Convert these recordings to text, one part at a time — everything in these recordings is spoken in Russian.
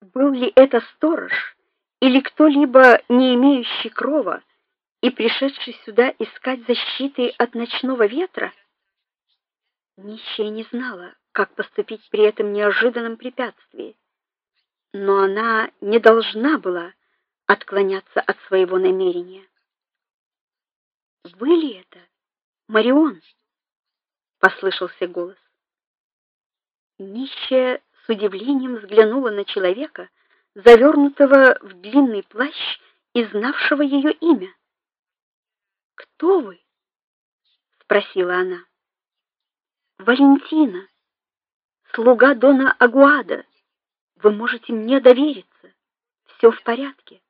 Был ли это сторож или кто-либо, не имеющий крова и пришедший сюда искать защиты от ночного ветра? Нищая не знала, как поступить при этом неожиданном препятствии, но она не должна была отклоняться от своего намерения. Вы ли это, Марион? послышался голос. Нищая удивлением взглянула на человека, завернутого в длинный плащ и знавшего ее имя. "Кто вы?" спросила она. "Валентина, слуга дона Агуада. Вы можете мне довериться. Все в порядке.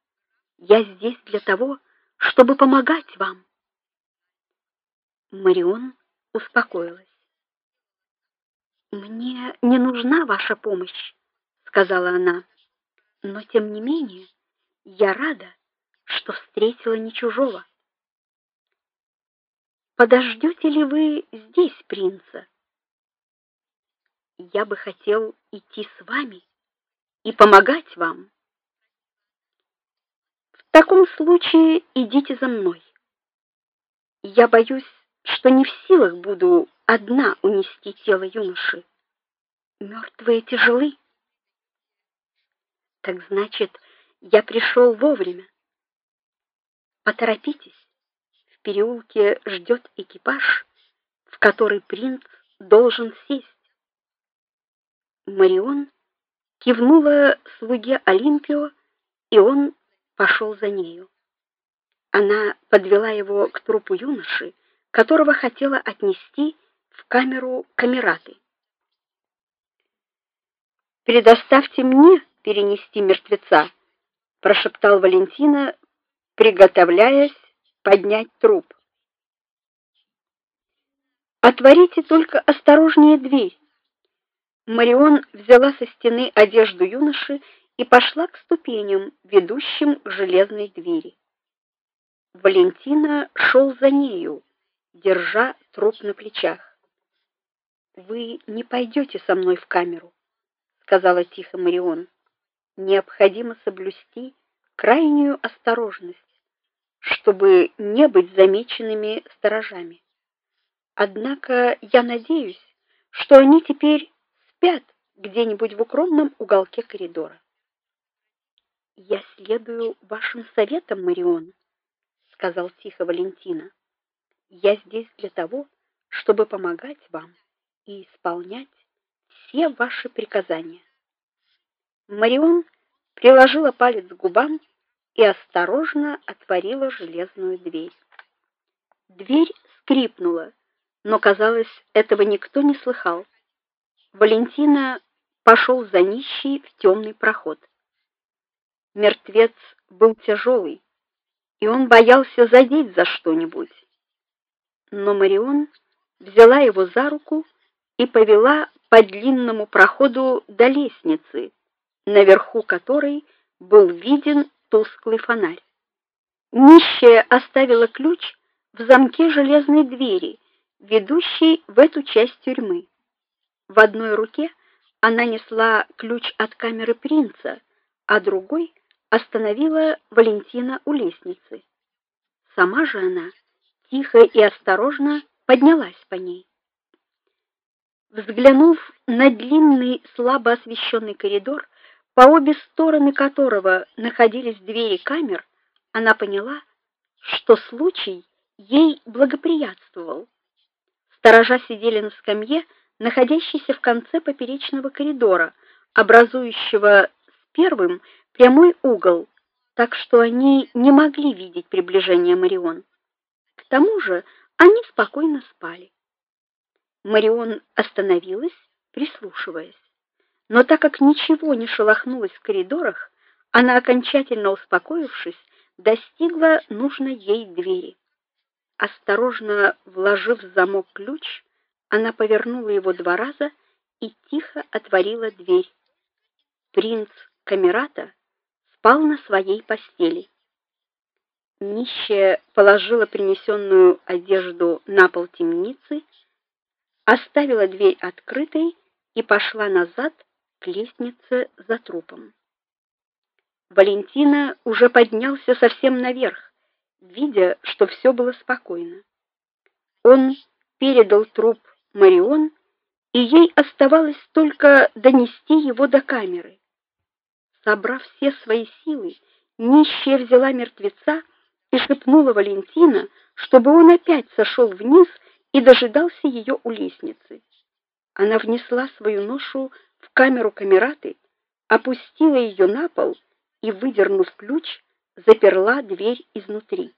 Я здесь для того, чтобы помогать вам". Марион успокоилась. Мне не нужна ваша помощь, сказала она. Но тем не менее, я рада, что встретила не чужого. Подождете ли вы здесь принца? Я бы хотел идти с вами и помогать вам. В таком случае идите за мной. Я боюсь, что не в силах буду одна унести тело юноши. Мертвые тяжелы. Так значит, я пришел вовремя. Поторопитесь. В переулке ждет экипаж, в который принц должен сесть. Марион кивнула слуге Олимпио, и он пошел за нею. Она подвела его к трупу юноши, которого хотела отнести в камеру камераты. Предоставьте мне перенести мертвеца, прошептал Валентина, приготовляясь поднять труп. Отворите только осторожнее дверь. Марион взяла со стены одежду юноши и пошла к ступеням, ведущим к железной двери. Валентина шел за нею, держа труп на плечах. Вы не пойдете со мной в камеру, сказала тихо Марион. Необходимо соблюсти крайнюю осторожность, чтобы не быть замеченными сторожами. Однако я надеюсь, что они теперь спят где-нибудь в укромном уголке коридора. Я следую вашим советам, Марион, сказал тихо Валентина. Я здесь для того, чтобы помогать вам и исполнять все ваши приказания. Марион приложила палец к губам и осторожно отворила железную дверь. Дверь скрипнула, но, казалось, этого никто не слыхал. Валентина пошел за нищей в темный проход. Мертвец был тяжелый, и он боялся задеть за что-нибудь. Но Марион взяла его за руку и повела по длинному проходу до лестницы, наверху которой был виден тусклый фонарь. Нищая оставила ключ в замке железной двери, ведущей в эту часть тюрьмы. В одной руке она несла ключ от камеры принца, а другой остановила Валентина у лестницы. Сама же она тихо и осторожно поднялась по ней. Взглянув на длинный, слабо освещенный коридор, по обе стороны которого находились двери камер, она поняла, что случай ей благоприятствовал. Сторожа сидели на скамье, находящейся в конце поперечного коридора, образующего с первым прямой угол, так что они не могли видеть приближение Марион. К тому же, они спокойно спали. Марион остановилась, прислушиваясь. Но так как ничего не шелохнулось в коридорах, она окончательно успокоившись, достигла нужной ей двери. Осторожно вложив в замок ключ, она повернула его два раза и тихо отворила дверь. Принц Камерата спал на своей постели. Нищая положила принесенную одежду на пол темницы оставила дверь открытой и пошла назад к лестнице за трупом. Валентина уже поднялся совсем наверх, видя, что все было спокойно. Он передал труп Марион, и ей оставалось только донести его до камеры. Собрав все свои силы, нищая взяла мертвеца и шепнула Валентина, чтобы он опять сошел вниз и дожидался ее у лестницы. Она внесла свою ношу в камеру камераты, опустила ее на пол и, выдернув ключ, заперла дверь изнутри.